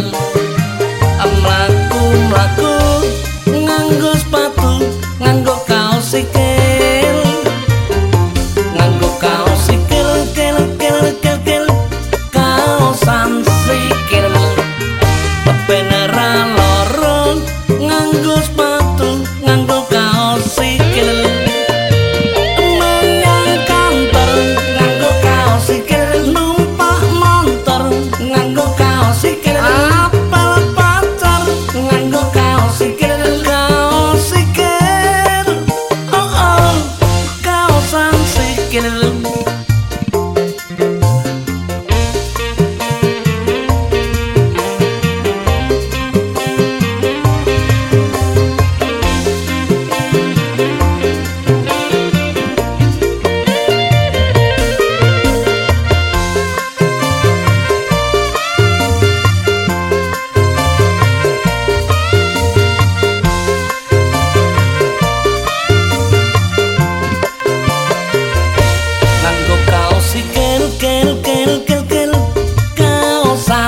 Thank you.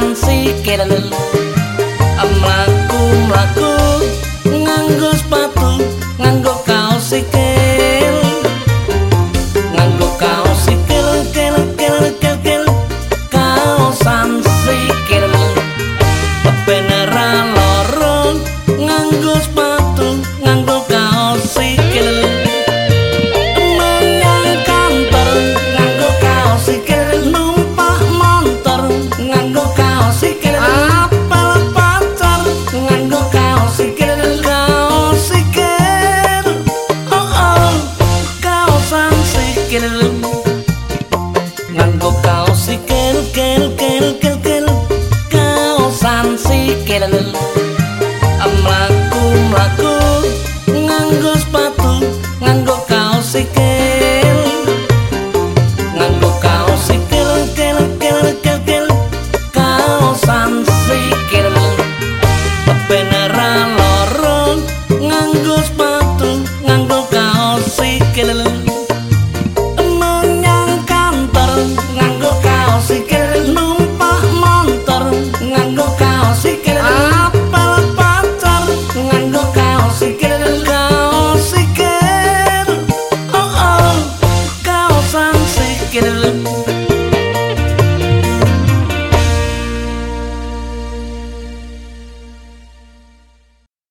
Kaosan sikil amlaku mlaku nganggo